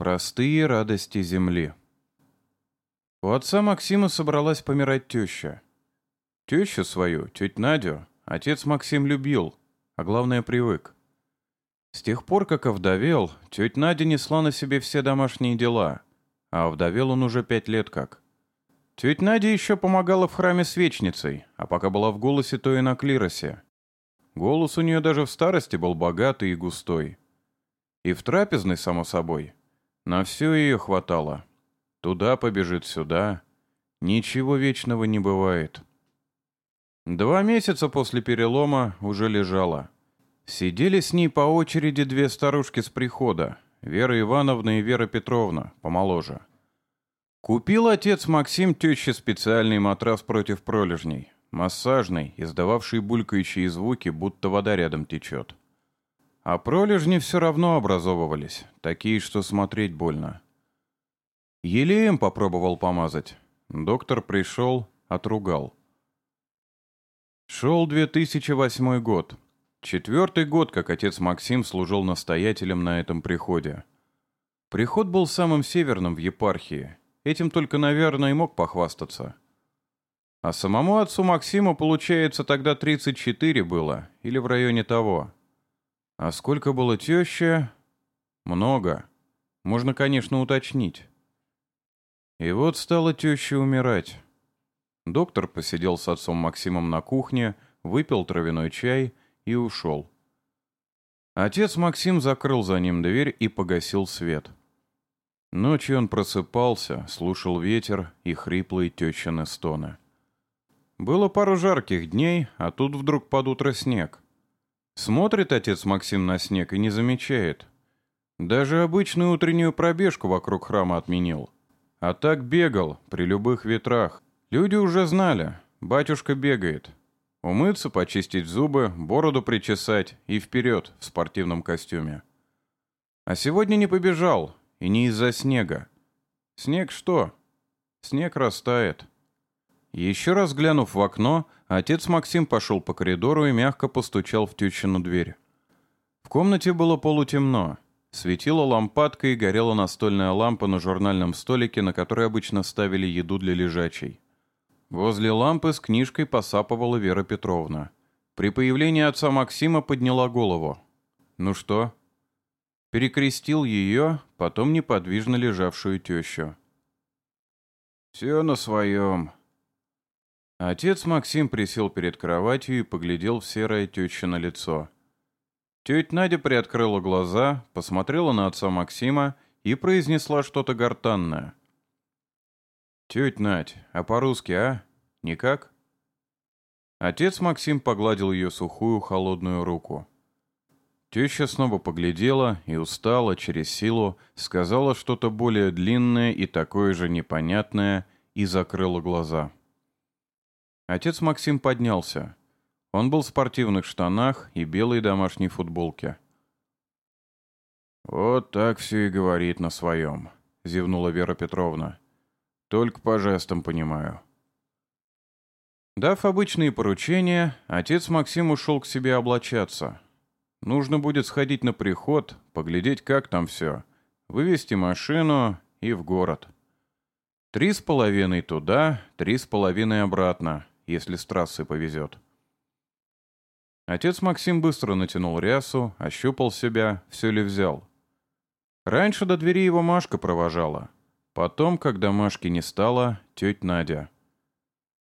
Простые радости земли. У отца Максима собралась помирать теща. Тещу свою, теть Надю, отец Максим любил, а главное привык. С тех пор, как овдовел, тетя Надя несла на себе все домашние дела, а овдовел он уже пять лет как. Тетя Надя еще помогала в храме свечницей, а пока была в голосе, то и на клиросе. Голос у нее даже в старости был богатый и густой. И в трапезной, само собой. На все ее хватало. Туда побежит, сюда. Ничего вечного не бывает. Два месяца после перелома уже лежала. Сидели с ней по очереди две старушки с прихода, Вера Ивановна и Вера Петровна, помоложе. Купил отец Максим теще специальный матрас против пролежней, массажный, издававший булькающие звуки, будто вода рядом течет. А пролежни все равно образовывались, такие, что смотреть больно. Елеем попробовал помазать. Доктор пришел, отругал. Шел 2008 год. Четвертый год, как отец Максим служил настоятелем на этом приходе. Приход был самым северным в епархии. Этим только, наверное, и мог похвастаться. А самому отцу Максиму, получается, тогда 34 было, или в районе того. А сколько было теще? Много. Можно, конечно, уточнить. И вот стала теща умирать. Доктор посидел с отцом Максимом на кухне, выпил травяной чай и ушел. Отец Максим закрыл за ним дверь и погасил свет. Ночью он просыпался, слушал ветер и хриплые тещины стоны. Было пару жарких дней, а тут вдруг под утро снег. Смотрит отец Максим на снег и не замечает. Даже обычную утреннюю пробежку вокруг храма отменил. А так бегал, при любых ветрах. Люди уже знали, батюшка бегает. Умыться, почистить зубы, бороду причесать и вперед в спортивном костюме. А сегодня не побежал, и не из-за снега. Снег что? Снег растает. Еще раз глянув в окно, отец Максим пошел по коридору и мягко постучал в тючину дверь. В комнате было полутемно. Светила лампадка и горела настольная лампа на журнальном столике, на который обычно ставили еду для лежачей. Возле лампы с книжкой посапывала Вера Петровна. При появлении отца Максима подняла голову. «Ну что?» Перекрестил ее, потом неподвижно лежавшую тещу. «Все на своем», Отец Максим присел перед кроватью и поглядел в серое тещино лицо. Тетя Надя приоткрыла глаза, посмотрела на отца Максима и произнесла что-то гортанное. «Тетя Надь, а по-русски, а? Никак?» Отец Максим погладил ее сухую холодную руку. Теща снова поглядела и устала через силу, сказала что-то более длинное и такое же непонятное и закрыла глаза. Отец Максим поднялся. Он был в спортивных штанах и белой домашней футболке. «Вот так все и говорит на своем», — зевнула Вера Петровна. «Только по жестам понимаю». Дав обычные поручения, отец Максим ушел к себе облачаться. Нужно будет сходить на приход, поглядеть, как там все, вывести машину и в город. Три с половиной туда, три с половиной обратно если с трассы повезет. Отец Максим быстро натянул рясу, ощупал себя, все ли взял. Раньше до двери его Машка провожала. Потом, когда Машки не стало, тетя Надя.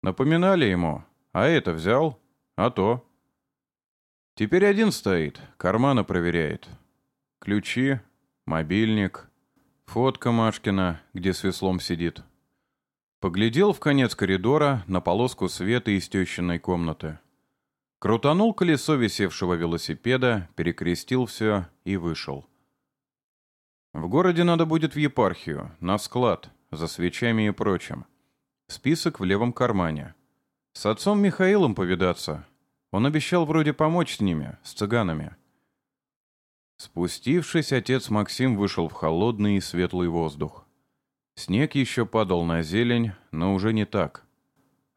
Напоминали ему, а это взял, а то. Теперь один стоит, карманы проверяет. Ключи, мобильник, фотка Машкина, где с веслом сидит. Поглядел в конец коридора на полоску света из тещиной комнаты. Крутанул колесо висевшего велосипеда, перекрестил все и вышел. В городе надо будет в епархию, на склад, за свечами и прочим. Список в левом кармане. С отцом Михаилом повидаться. Он обещал вроде помочь с ними, с цыганами. Спустившись, отец Максим вышел в холодный и светлый воздух. Снег еще падал на зелень, но уже не так.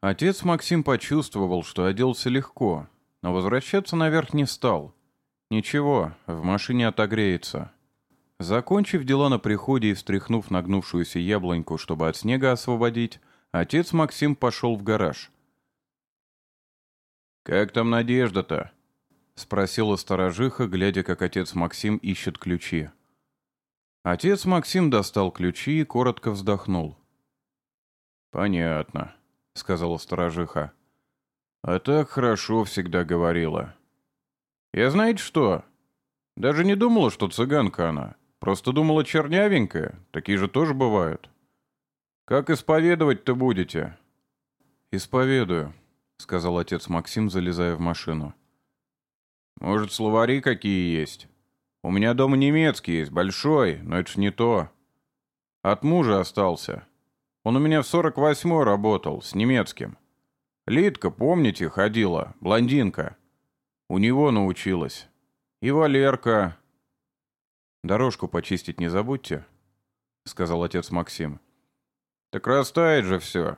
Отец Максим почувствовал, что оделся легко, но возвращаться наверх не стал. Ничего, в машине отогреется. Закончив дела на приходе и встряхнув нагнувшуюся яблоньку, чтобы от снега освободить, отец Максим пошел в гараж. «Как там Надежда-то?» — спросила сторожиха, глядя, как отец Максим ищет ключи. Отец Максим достал ключи и коротко вздохнул. «Понятно», — сказала сторожиха. «А так хорошо всегда говорила. Я знаете что? Даже не думала, что цыганка она. Просто думала чернявенькая. Такие же тоже бывают. Как исповедовать-то будете?» «Исповедую», — сказал отец Максим, залезая в машину. «Может, словари какие есть? У меня дома немецкий есть, большой, но это ж не то. От мужа остался. Он у меня в сорок восьмой работал, с немецким. Лидка, помните, ходила, блондинка. У него научилась. И Валерка, «Дорожку почистить не забудьте», — сказал отец Максим. «Так растает же все».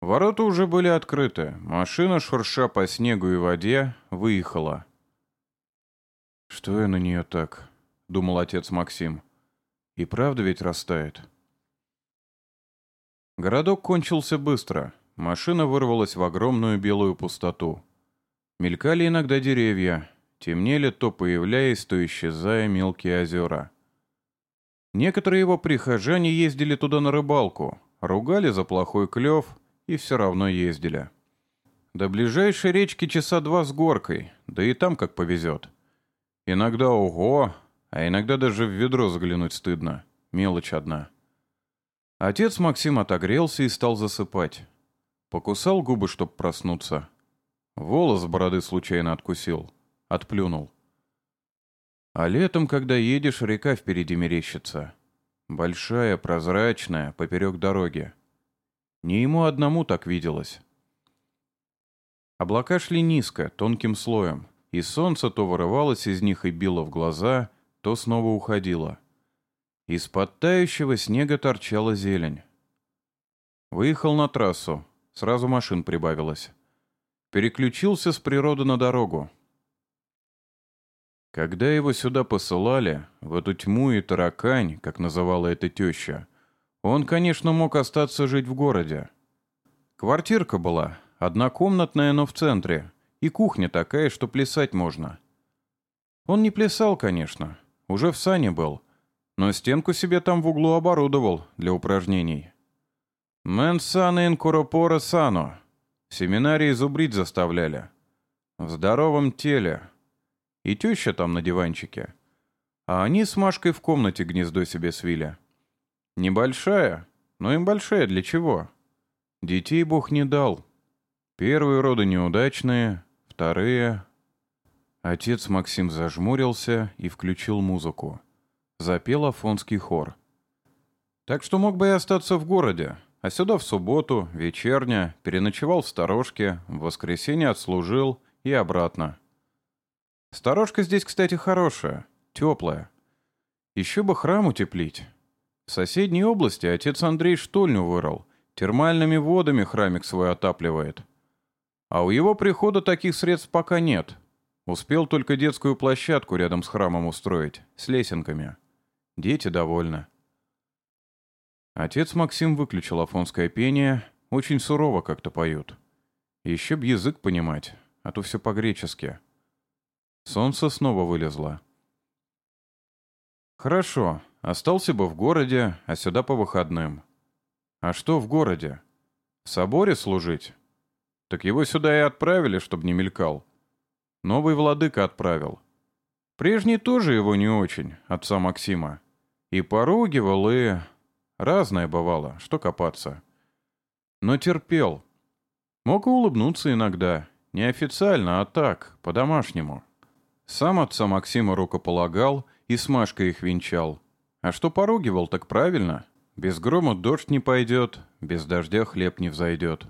Ворота уже были открыты. Машина, шурша по снегу и воде, выехала. «Что я на нее так?» — думал отец Максим. «И правда ведь растает?» Городок кончился быстро. Машина вырвалась в огромную белую пустоту. Мелькали иногда деревья, темнели, то появляясь, то исчезая мелкие озера. Некоторые его прихожане ездили туда на рыбалку, ругали за плохой клев и все равно ездили. До ближайшей речки часа два с горкой, да и там как повезет. Иногда ого, а иногда даже в ведро заглянуть стыдно. Мелочь одна. Отец Максим отогрелся и стал засыпать. Покусал губы, чтоб проснуться. Волос бороды случайно откусил. Отплюнул. А летом, когда едешь, река впереди мерещится. Большая, прозрачная, поперек дороги. Не ему одному так виделось. Облака шли низко, тонким слоем, и солнце то вырывалось из них и било в глаза, то снова уходило. Из-под тающего снега торчала зелень. Выехал на трассу, сразу машин прибавилось. Переключился с природы на дорогу, когда его сюда посылали, в эту тьму и таракань, как называла эта теща, он, конечно, мог остаться жить в городе. Квартирка была, однокомнатная, но в центре, и кухня такая, что плясать можно. Он не плясал, конечно, уже в сане был, но стенку себе там в углу оборудовал для упражнений. «Мэн сано инкоропора сано». Семинарии зубрить заставляли. В здоровом теле, и теща там на диванчике. А они с Машкой в комнате гнездо себе свили. Небольшая, но им большая для чего? Детей Бог не дал. Первые роды неудачные, вторые... Отец Максим зажмурился и включил музыку. Запел афонский хор. Так что мог бы и остаться в городе, а сюда в субботу, вечерня, переночевал в сторожке, в воскресенье отслужил и обратно. Сторожка здесь, кстати, хорошая, теплая. Еще бы храм утеплить. В соседней области отец Андрей штольню вырыл, термальными водами храмик свой отапливает. А у его прихода таких средств пока нет. Успел только детскую площадку рядом с храмом устроить, с лесенками. Дети довольны. Отец Максим выключил афонское пение, очень сурово как-то поют. Еще б язык понимать, а то все по-гречески. Солнце снова вылезло. Хорошо, остался бы в городе, а сюда по выходным. А что в городе? В соборе служить? Так его сюда и отправили, чтобы не мелькал. Новый владыка отправил. Прежний тоже его не очень, отца Максима. И поругивал, и... Разное бывало, что копаться. Но терпел. Мог и улыбнуться иногда. Не официально, а так, по-домашнему. Сам отца Максима рукополагал и с Машкой их венчал. А что поругивал, так правильно. Без грома дождь не пойдет, без дождя хлеб не взойдет.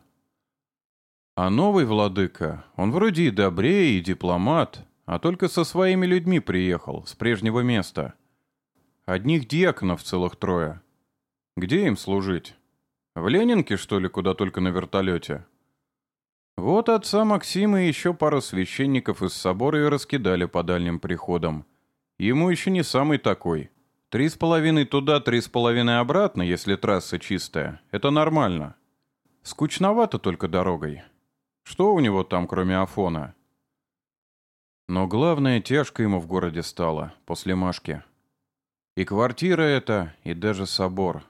А новый владыка, он вроде и добрее, и дипломат, а только со своими людьми приехал, с прежнего места. Одних диаконов целых трое. Где им служить? В Ленинке, что ли, куда только на вертолете? Вот отца Максима и еще пару священников из собора и раскидали по дальним приходам. Ему еще не самый такой. Три с половиной туда, три с половиной обратно, если трасса чистая. Это нормально. Скучновато только дорогой. Что у него там, кроме Афона? Но главное, тяжко ему в городе стало, после Машки. И квартира эта, и даже собор.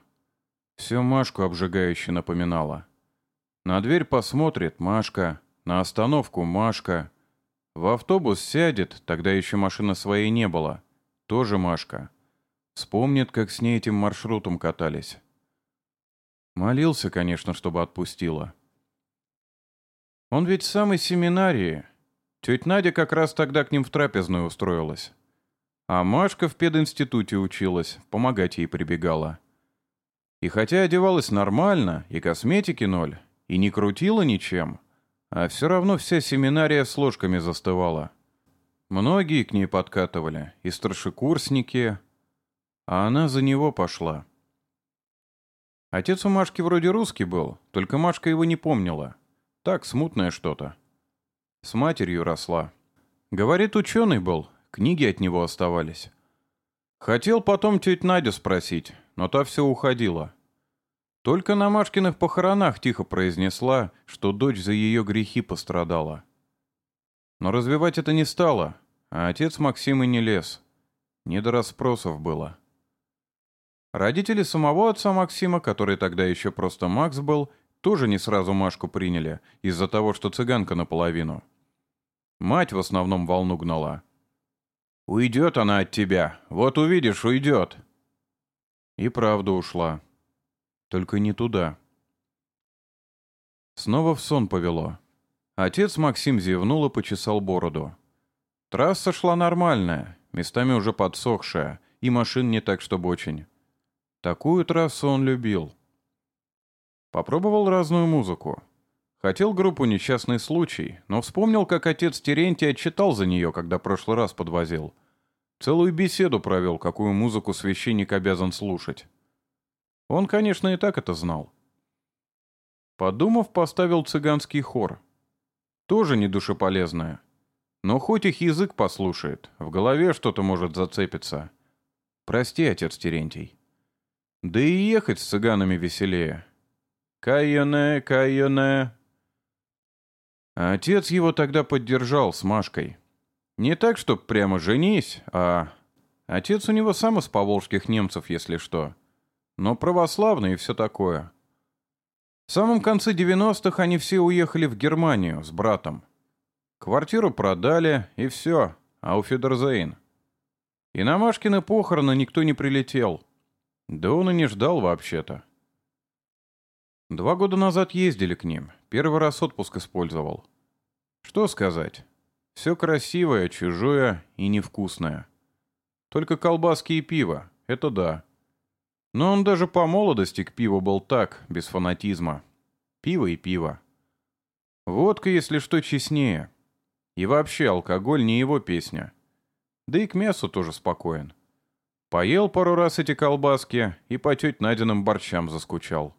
Все Машку обжигающе напоминало. На дверь посмотрит Машка, на остановку Машка. В автобус сядет, тогда еще машины своей не было. Тоже Машка. Вспомнит, как с ней этим маршрутом катались. Молился, конечно, чтобы отпустила. Он ведь в самой семинарии. Тетя Надя как раз тогда к ним в трапезную устроилась. А Машка в пединституте училась, помогать ей прибегала. И хотя одевалась нормально, и косметики ноль, и не крутила ничем, а все равно вся семинария с ложками застывала. Многие к ней подкатывали, и старшекурсники, а она за него пошла. Отец у Машки вроде русский был, только Машка его не помнила. Так, смутное что-то. С матерью росла. Говорит, ученый был, книги от него оставались. Хотел потом теть Надю спросить, но та все уходила. Только на Машкиных похоронах тихо произнесла, что дочь за ее грехи пострадала. Но развивать это не стало, а отец Максим и не лез. Не до расспросов было. Родители самого отца Максима, который тогда еще просто Макс был, тоже не сразу Машку приняли, из-за того, что цыганка наполовину. Мать в основном волну гнала. «Уйдет она от тебя, вот увидишь, уйдет». И правда ушла. Только не туда. Снова в сон повело. Отец Максим зевнул и почесал бороду. Трасса шла нормальная, местами уже подсохшая, и машин не так, чтобы очень. Такую трассу он любил. Попробовал разную музыку. Хотел группу «Несчастный случай», но вспомнил, как отец Терентий отчитал за нее, когда прошлый раз подвозил. Целую беседу провел, какую музыку священник обязан слушать. Он, конечно, и так это знал. Подумав, поставил цыганский хор. Тоже не душеполезное. Но хоть их язык послушает, в голове что-то может зацепиться. Прости, отец Терентий. Да и ехать с цыганами веселее. Кайоне, кайоне. Отец его тогда поддержал с Машкой. Не так, чтоб прямо женись, а... Отец у него сам из поволжских немцев, если что. Но православный и все такое. В самом конце 90-х они все уехали в Германию с братом. Квартиру продали, и все, а у Федорзейн. И на Машкины похороны никто не прилетел. Да он и не ждал вообще-то. Два года назад ездили к ним. Первый раз отпуск использовал. Что сказать? Все красивое, чужое и невкусное. Только колбаски и пиво. Это да. Но он даже по молодости к пиву был так, без фанатизма. Пиво и пиво. Водка, если что, честнее. И вообще алкоголь не его песня. Да и к мясу тоже спокоен. Поел пару раз эти колбаски и по теть Надиным борщам заскучал.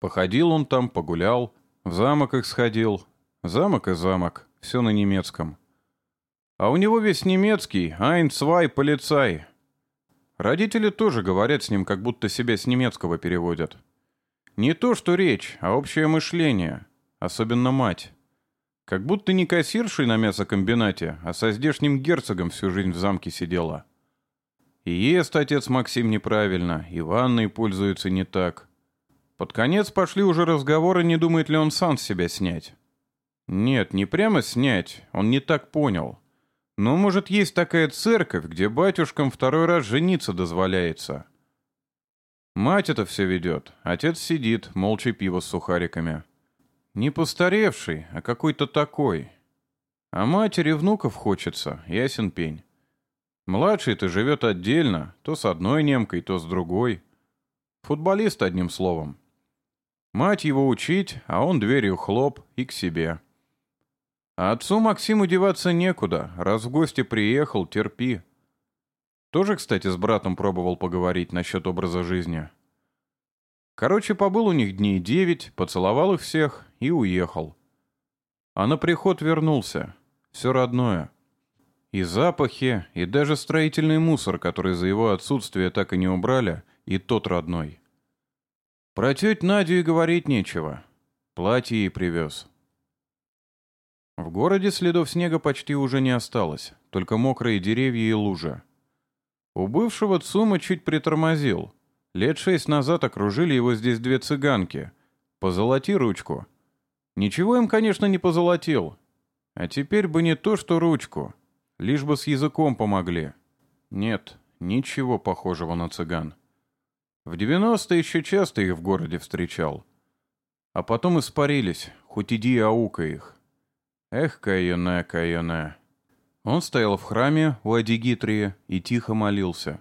Походил он там, погулял, в замок их сходил. Замок и замок, все на немецком. А у него весь немецкий, айн, свай, полицай. Родители тоже говорят с ним, как будто себя с немецкого переводят. Не то, что речь, а общее мышление. Особенно мать. Как будто не кассиршей на мясокомбинате, а со здешним герцогом всю жизнь в замке сидела. И ест отец Максим неправильно, и ванной пользуется не так. Под конец пошли уже разговоры, не думает ли он сам себя снять. Нет, не прямо снять, он не так понял. Но, может, есть такая церковь, где батюшкам второй раз жениться дозволяется. Мать это все ведет, отец сидит, молча пиво с сухариками. Не постаревший, а какой-то такой. А матери внуков хочется, ясен пень. Младший-то живет отдельно, то с одной немкой, то с другой. Футболист, одним словом. Мать его учить, а он дверью хлоп и к себе. А отцу Максиму деваться некуда, раз в гости приехал, терпи. Тоже, кстати, с братом пробовал поговорить насчет образа жизни. Короче, побыл у них дней девять, поцеловал их всех и уехал. А на приход вернулся. Все родное. И запахи, и даже строительный мусор, который за его отсутствие так и не убрали, и тот родной. Про теть Надю и говорить нечего. Платье ей привез. В городе следов снега почти уже не осталось, только мокрые деревья и лужа. У бывшего ЦУМа чуть притормозил. Лет шесть назад окружили его здесь две цыганки. Позолоти ручку. Ничего им, конечно, не позолотил. А теперь бы не то, что ручку. Лишь бы с языком помогли. Нет, ничего похожего на цыган. В 90-е еще часто их в городе встречал. А потом испарились, хоть иди аука их. Эх, Кайоне, Кайоне. Он стоял в храме у Адигитрии и тихо молился.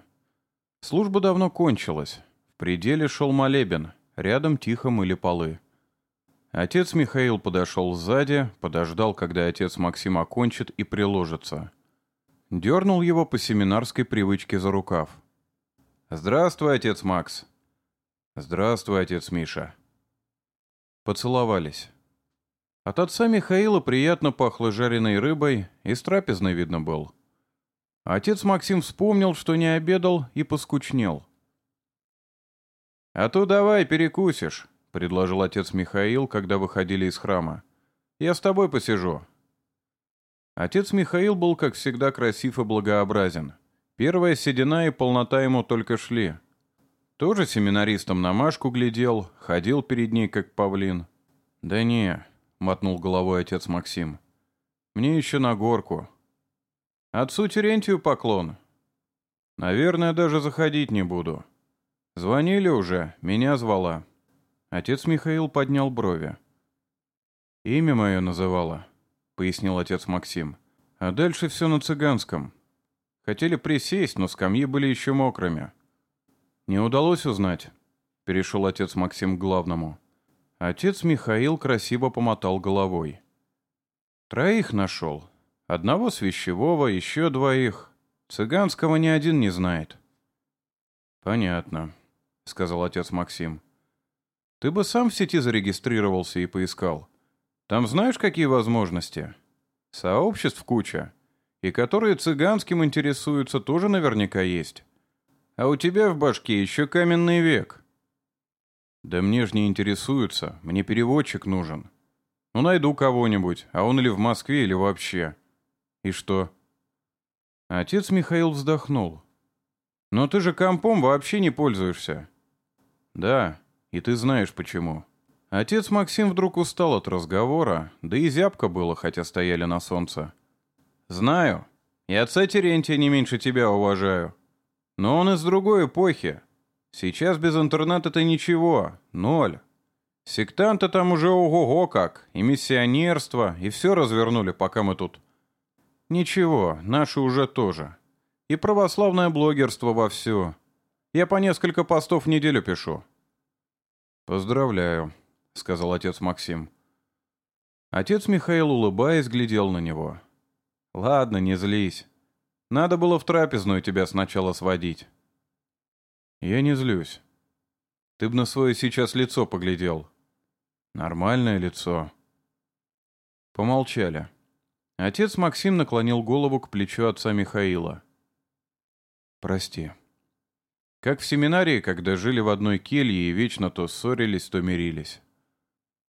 Служба давно кончилась. В пределе шел молебен, рядом тихо мыли полы. Отец Михаил подошел сзади, подождал, когда отец Максим окончит и приложится. Дернул его по семинарской привычке за рукав. «Здравствуй, отец Макс!» «Здравствуй, отец Миша!» Поцеловались. От отца Михаила приятно пахло жареной рыбой, и с трапезной видно был. Отец Максим вспомнил, что не обедал, и поскучнел. «А то давай перекусишь», — предложил отец Михаил, когда выходили из храма. «Я с тобой посижу». Отец Михаил был, как всегда, красив и благообразен. Первая седина и полнота ему только шли. Тоже семинаристом на Машку глядел, ходил перед ней, как павлин. «Да не», — мотнул головой отец Максим. «Мне еще на горку». «Отцу Терентию поклон». «Наверное, даже заходить не буду». «Звонили уже, меня звала». Отец Михаил поднял брови. «Имя мое называла», пояснил отец Максим. А дальше все на цыганском. Хотели присесть, но скамьи были еще мокрыми. Не удалось узнать, перешел отец Максим к главному. Отец Михаил красиво помотал головой. Троих нашел. Одного свящевого, еще двоих. Цыганского ни один не знает. Понятно, сказал отец Максим. Ты бы сам в сети зарегистрировался и поискал. Там знаешь, какие возможности? Сообществ куча. И которые цыганским интересуются, тоже наверняка есть. А у тебя в башке еще каменный век. Да мне ж не интересуются, мне переводчик нужен. Ну, найду кого-нибудь, а он или в Москве, или вообще. И что? Отец Михаил вздохнул. Но ты же компом вообще не пользуешься. Да, и ты знаешь почему. Отец Максим вдруг устал от разговора, да и зябко было, хотя стояли на солнце. «Знаю. И отца Терентия не меньше тебя уважаю. Но он из другой эпохи. Сейчас без интернета это ничего, ноль. Сектанты там уже ого-го как, и миссионерство, и все развернули, пока мы тут. Ничего, наши уже тоже. И православное блогерство вовсю. Я по несколько постов в неделю пишу». «Поздравляю», — сказал отец Максим. Отец Михаил, улыбаясь, глядел на него. «Ладно, не злись. Надо было в трапезную тебя сначала сводить». «Я не злюсь. Ты б на свое сейчас лицо поглядел. Нормальное лицо». Помолчали. Отец Максим наклонил голову к плечу отца Михаила. «Прости». Как в семинарии, когда жили в одной келье и вечно то ссорились, то мирились.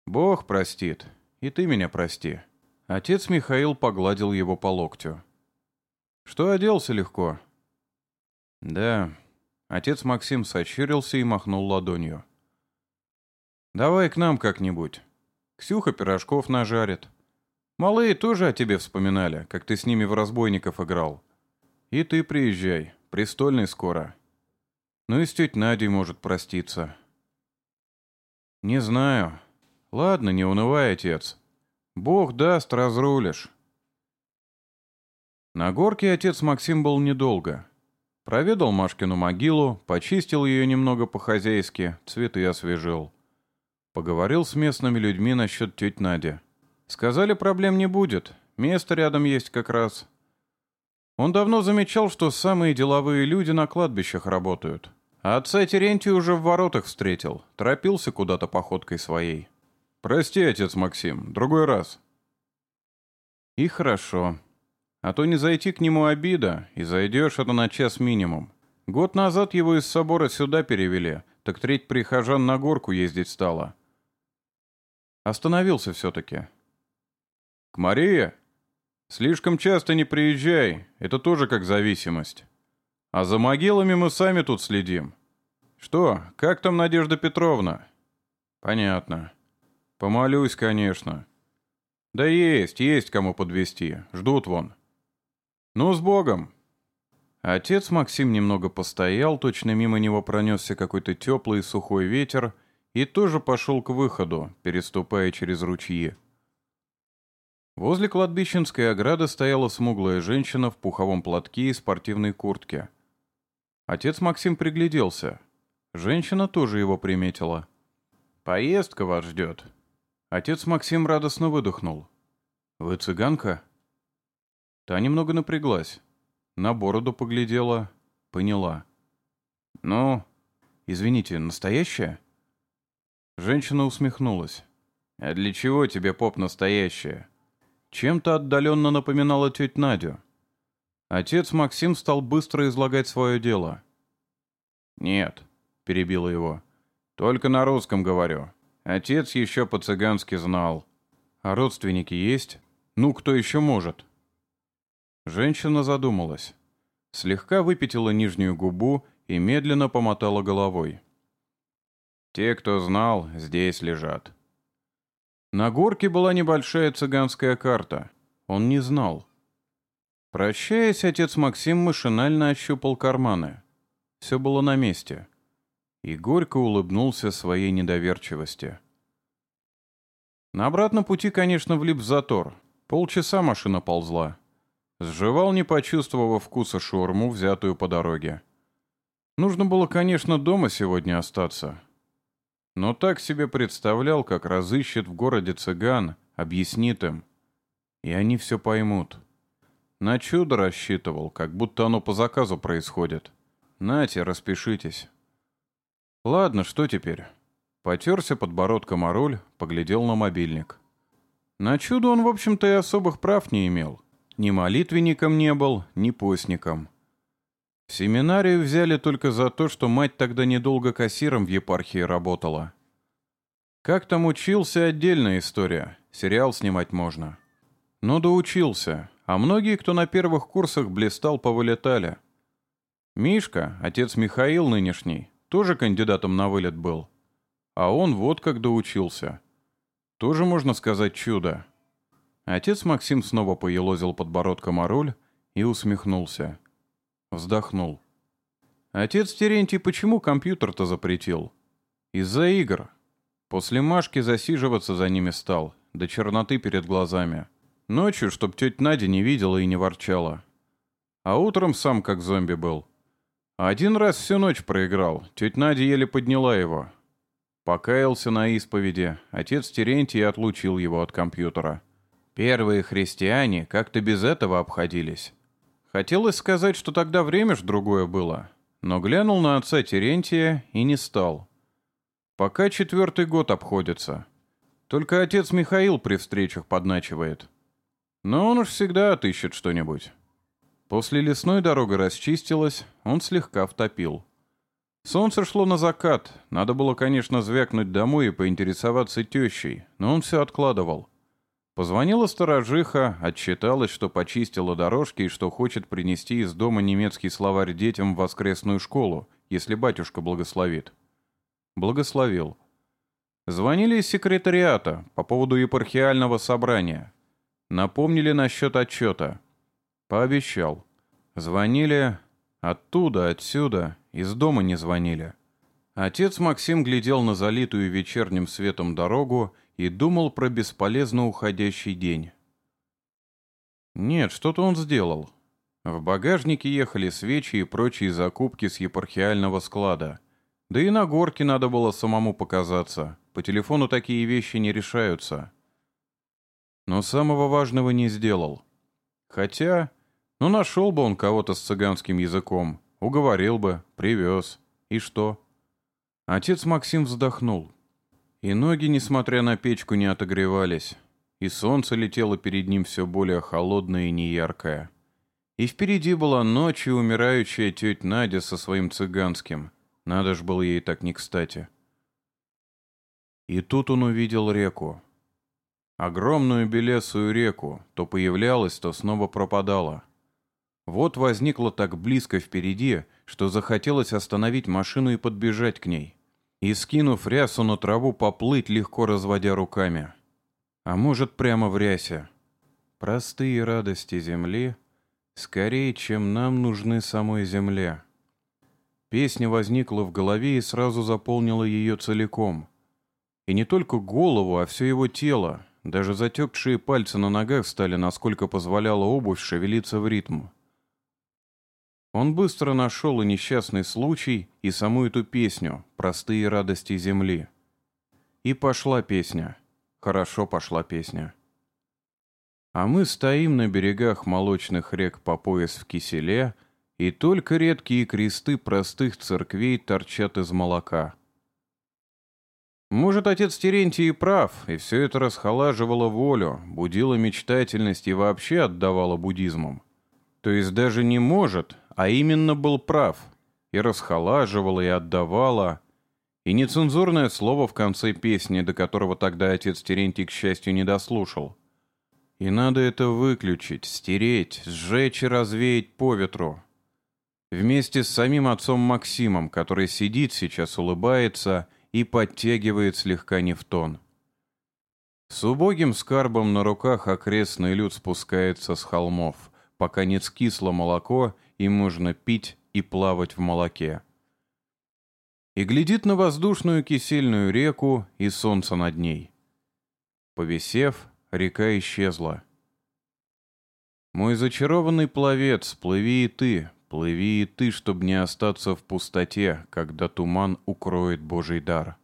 «Бог простит, и ты меня прости». Отец Михаил погладил его по локтю. «Что оделся легко?» «Да». Отец Максим сощурился и махнул ладонью. «Давай к нам как-нибудь. Ксюха пирожков нажарит. Малые тоже о тебе вспоминали, как ты с ними в разбойников играл. И ты приезжай, престольный скоро. Ну и с тетей Надей может проститься». «Не знаю», Ладно, не унывай, отец. Бог даст, разрулишь. На горке отец Максим был недолго. Проведал Машкину могилу, почистил ее немного по-хозяйски, цветы освежил. Поговорил с местными людьми насчет теть Нади. Сказали, проблем не будет, место рядом есть как раз. Он давно замечал, что самые деловые люди на кладбищах работают. А отца Терентия уже в воротах встретил, торопился куда-то походкой своей. «Прости, отец Максим, другой раз». И хорошо. А то не зайти к нему обида, и зайдешь это на час минимум. Год назад его из собора сюда перевели, так треть прихожан на горку ездить стала. Остановился все-таки. «К Марии? Слишком часто не приезжай, это тоже как зависимость. А за могилами мы сами тут следим. Что, как там Надежда Петровна?» «Понятно. Помолюсь, конечно. Да есть, есть кому подвести. Ждут вон. Ну, с Богом!» Отец Максим немного постоял, точно мимо него пронесся какой-то теплый и сухой ветер, и тоже пошел к выходу, переступая через ручьи. Возле кладбищенской ограды стояла смуглая женщина в пуховом платке и спортивной куртке. Отец Максим пригляделся. Женщина тоже его приметила. «Поездка вас ждет». Отец Максим радостно выдохнул. «Вы цыганка?» Та немного напряглась. На бороду поглядела, поняла. «Ну, извините, настоящая?» Женщина усмехнулась. «А для чего тебе поп настоящая?» Чем-то отдаленно напоминала теть Надю. Отец Максим стал быстро излагать свое дело. «Нет», — перебила его, — «только на русском говорю. Отец еще по-цыгански знал. А родственники есть? Ну, кто еще может?» Женщина задумалась. Слегка выпятила нижнюю губу и медленно помотала головой. «Те, кто знал, здесь лежат». На горке была небольшая цыганская карта. Он не знал. Прощаясь, отец Максим машинально ощупал карманы. Все было на месте. И горько улыбнулся своей недоверчивости. На обратном пути, конечно, влип в затор. Полчаса машина ползла. Сживал, не почувствовав вкуса шаурму, взятую по дороге. Нужно было, конечно, дома сегодня остаться. Но так себе представлял, как разыщет в городе цыган, объяснит им. И они все поймут. На чудо рассчитывал, как будто оно по заказу происходит. Нате, распишитесь. Ладно, что теперь? Потерся подбородком о руль, поглядел на мобильник. На чудо он, в общем-то, и особых прав не имел. Ни молитвенником не был, ни постником. Семинарию взяли только за то, что мать тогда недолго кассиром в епархии работала. Как там учился, отдельная история. Сериал снимать можно. Но доучился, а многие, кто на первых курсах блистал, повылетали. Мишка, отец Михаил нынешний, тоже кандидатом на вылет был. А он вот как доучился. Тоже, можно сказать, чудо. Отец Максим снова поелозил подбородком о руль и усмехнулся. Вздохнул. Отец Терентий почему компьютер-то запретил? Из-за игр. После Машки засиживаться за ними стал, до черноты перед глазами. Ночью, чтоб тетя Надя не видела и не ворчала. А утром сам как зомби был. Один раз всю ночь проиграл, тетя Надя еле подняла его. Покаялся на исповеди, отец Терентий отлучил его от компьютера. Первые христиане как-то без этого обходились. Хотелось сказать, что тогда время ж другое было, но глянул на отца Терентия и не стал. Пока четвертый год обходится. Только отец Михаил при встречах подначивает. Но он уж всегда отыщет что-нибудь. После лесной дорога расчистилась, он слегка втопил. Солнце шло на закат, надо было, конечно, звякнуть домой и поинтересоваться тещей, но он все откладывал. Позвонила сторожиха, отчиталась, что почистила дорожки и что хочет принести из дома немецкий словарь детям в воскресную школу, если батюшка благословит. Благословил. Звонили из секретариата по поводу епархиального собрания. Напомнили насчет отчета. Пообещал. Звонили оттуда, отсюда, из дома не звонили. Отец Максим глядел на залитую вечерним светом дорогу и думал про бесполезно уходящий день. Нет, что-то он сделал. В багажнике ехали свечи и прочие закупки с епархиального склада. Да и на горке надо было самому показаться. По телефону такие вещи не решаются. Но самого важного не сделал. Хотя, ну нашел бы он кого-то с цыганским языком, уговорил бы, привез. И что? Отец Максим вздохнул. И ноги, несмотря на печку, не отогревались. и солнце летело перед ним все более холодное и неяркое. И впереди была ночь и умирающая тетя Надя со своим цыганским. Надо ж было ей так не кстати. И тут он увидел реку. Огромную белесую реку, то появлялась, то снова пропадала. Вот возникла так близко впереди, что захотелось остановить машину и подбежать к ней. И, скинув рясу на траву, поплыть, легко разводя руками. А может, прямо в рясе. Простые радости земли, скорее, чем нам нужны самой земле. Песня возникла в голове и сразу заполнила ее целиком. И не только голову, а все его тело. Даже затекшие пальцы на ногах стали, насколько позволяла обувь, шевелиться в ритм. Он быстро нашел и несчастный случай, и саму эту песню «Простые радости земли». И пошла песня. Хорошо пошла песня. А мы стоим на берегах молочных рек по пояс в киселе, и только редкие кресты простых церквей торчат из молока. Может, отец Терентий и прав, и все это расхолаживало волю, будило мечтательность и вообще отдавало буддизмом. То есть даже не может, а именно был прав, и расхолаживала, и отдавала, и нецензурное слово в конце песни, до которого тогда отец Терентий, к счастью, не дослушал. И надо это выключить, стереть, сжечь и развеять по ветру. Вместе с самим отцом Максимом, который сидит сейчас, улыбается и подтягивает слегка не в тон. С убогим скарбом на руках окрестный люд спускается с холмов, пока не скисло молоко и можно пить и плавать в молоке. И глядит на воздушную кисельную реку и солнце над ней. Повисев, река исчезла. Мой зачарованный пловец, плыви и ты, плыви и ты, чтобы не остаться в пустоте, когда туман укроет Божий дар.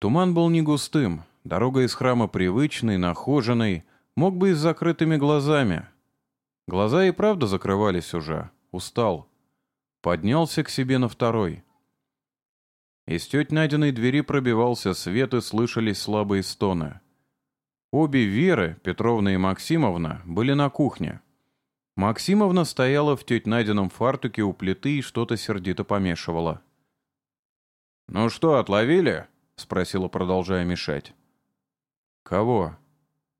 Туман был не густым, дорога из храма привычной, нахоженной, мог бы и с закрытыми глазами, Глаза и правда закрывались уже. Устал. Поднялся к себе на второй. Из теть Надиной двери пробивался свет и слышались слабые стоны. Обе Веры, Петровна и Максимовна, были на кухне. Максимовна стояла в теть Надином фартуке у плиты и что-то сердито помешивала. «Ну что, отловили?» — спросила, продолжая мешать. «Кого?»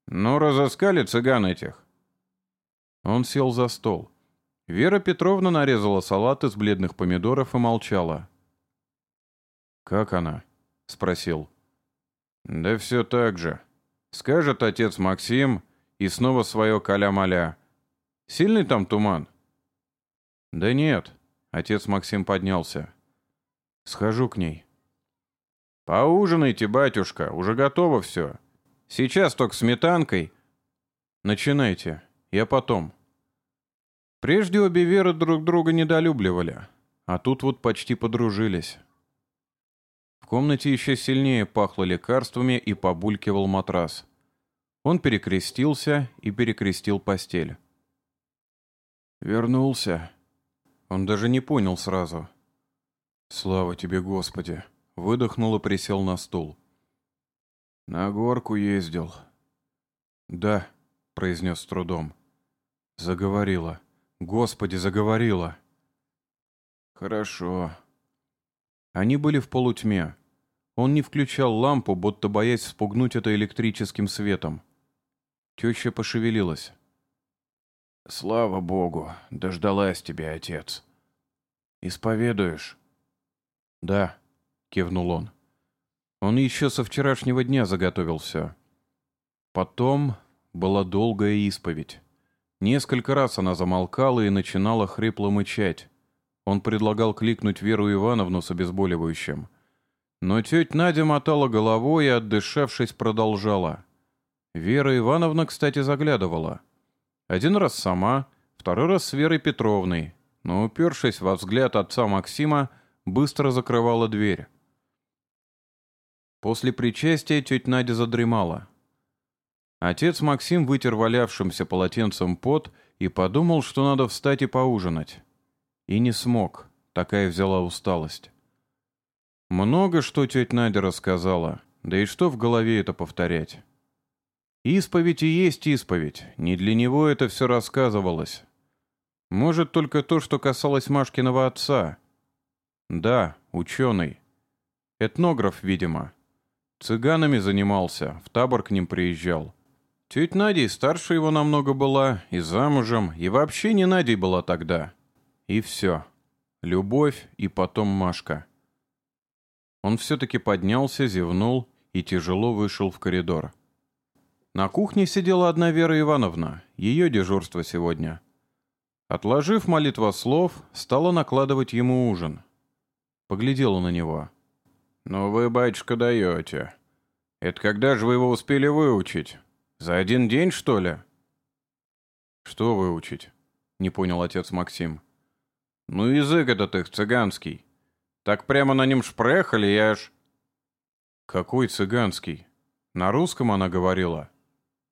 «Ну, разыскали цыган этих. Он сел за стол. Вера Петровна нарезала салат из бледных помидоров и молчала. «Как она?» — спросил. «Да все так же. Скажет отец Максим, и снова свое каля-маля. Сильный там туман?» «Да нет», — отец Максим поднялся. «Схожу к ней». «Поужинайте, батюшка, уже готово все. Сейчас только сметанкой». «Начинайте, я потом». Прежде обе Веры друг друга недолюбливали, а тут вот почти подружились. В комнате еще сильнее пахло лекарствами и побулькивал матрас. Он перекрестился и перекрестил постель. «Вернулся». Он даже не понял сразу. «Слава тебе, Господи!» Выдохнул и присел на стул. «На горку ездил». «Да», — произнес с трудом. Заговорила. Господи, заговорила. Хорошо. Они были в полутьме. Он не включал лампу, будто боясь спугнуть это электрическим светом. Теща пошевелилась. «Слава Богу, дождалась тебя, отец. Исповедуешь?» «Да», — кивнул он. Он еще со вчерашнего дня заготовился. Потом была долгая исповедь. Несколько раз она замолкала и начинала хрипло мычать. Он предлагал кликнуть Веру Ивановну с обезболивающим. Но тетя Надя мотала головой и, отдышавшись, продолжала. Вера Ивановна, кстати, заглядывала. Один раз сама, второй раз с Верой Петровной, но, упершись во взгляд отца Максима, быстро закрывала дверь. После причастия тетя Надя задремала. Отец Максим вытер валявшимся полотенцем пот и подумал, что надо встать и поужинать. И не смог, такая взяла усталость. Много что тетя Надя рассказала, да и что в голове это повторять. Исповедь и есть исповедь. Не для него это все рассказывалось. Может, только то, что касалось Машкиного отца. Да, ученый. Этнограф, видимо. Цыганами занимался, в табор к ним приезжал. Тетя Надя старше его намного была, и замужем, и вообще не Надей была тогда. И все. Любовь и потом Машка. Он все-таки поднялся, зевнул и тяжело вышел в коридор. На кухне сидела одна Вера Ивановна, ее дежурство сегодня. Отложив молитва слов, стала накладывать ему ужин. Поглядела на него. «Ну вы, батюшка, даете. Это когда же вы его успели выучить? За один день, что ли?» «Что выучить?» — не понял отец Максим. «Ну язык этот их цыганский. Так прямо на нем шпрехали, я аж...» «Какой цыганский? На русском она говорила?»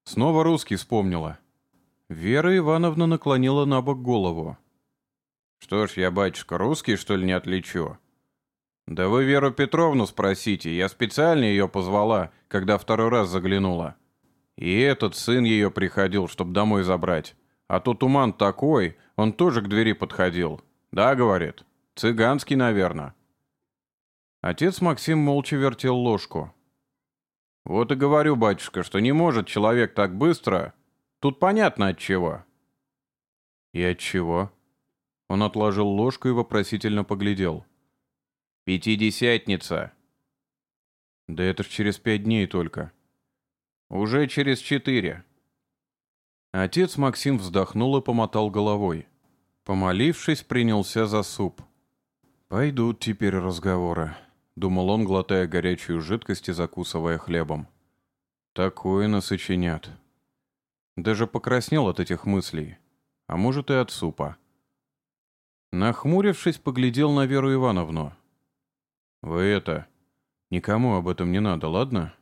Снова русский вспомнила. Вера Ивановна наклонила на бок голову. «Что ж, я, батюшка, русский, что ли, не отличу?» «Да вы Веру Петровну спросите, я специально ее позвала, когда второй раз заглянула. И этот сын ее приходил, чтобы домой забрать. А то туман такой, он тоже к двери подходил. Да, говорит, цыганский, наверное». Отец Максим молча вертел ложку. «Вот и говорю, батюшка, что не может человек так быстро. Тут понятно от чего». «И от чего?» Он отложил ложку и вопросительно поглядел. Пятидесятница. Да это ж через пять дней только. Уже через четыре. Отец Максим вздохнул и помотал головой. Помолившись, принялся за суп. «Пойдут теперь разговоры», — думал он, глотая горячую жидкость и закусывая хлебом. «Такое насочинят». Даже покраснел от этих мыслей. А может и от супа. Нахмурившись, поглядел на Веру Ивановну. «Вы это... Никому об этом не надо, ладно?»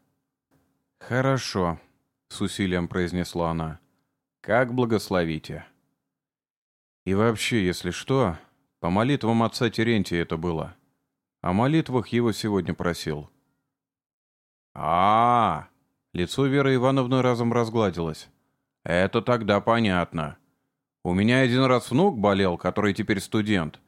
«Хорошо», — с усилием произнесла она. «Как благословите». «И вообще, если что, по молитвам отца Терентия это было. О молитвах его сегодня просил». А, -а, а Лицо Веры Ивановны разом разгладилось. «Это тогда понятно. У меня один раз внук болел, который теперь студент.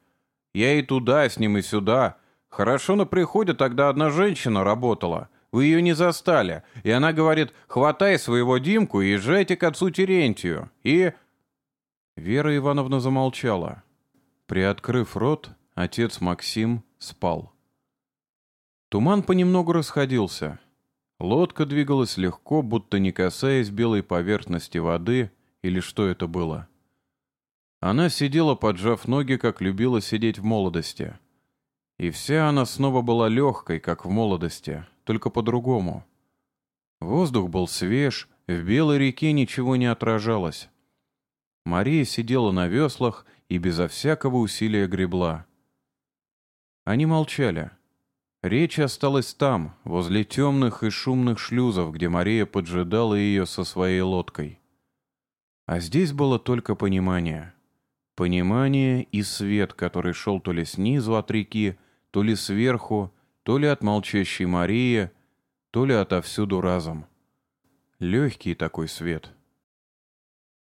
Я и туда с ним, и сюда, Хорошо на приходе тогда одна женщина работала. Вы ее не застали. И она говорит, хватай своего Димку и езжайте к отцу Терентию. И... Вера Ивановна замолчала. Приоткрыв рот, отец Максим спал. Туман понемногу расходился. Лодка двигалась легко, будто не касаясь белой поверхности воды, или что это было. Она сидела, поджав ноги, как любила сидеть в молодости. И вся она снова была легкой, как в молодости, только по-другому. Воздух был свеж, в белой реке ничего не отражалось. Мария сидела на веслах и безо всякого усилия гребла. Они молчали. Речь осталась там, возле темных и шумных шлюзов, где Мария поджидала ее со своей лодкой. А здесь было только понимание. Понимание и свет, который шел то ли снизу от реки, то ли сверху, то ли от молчащей Марии, то ли отовсюду разом. Легкий такой свет —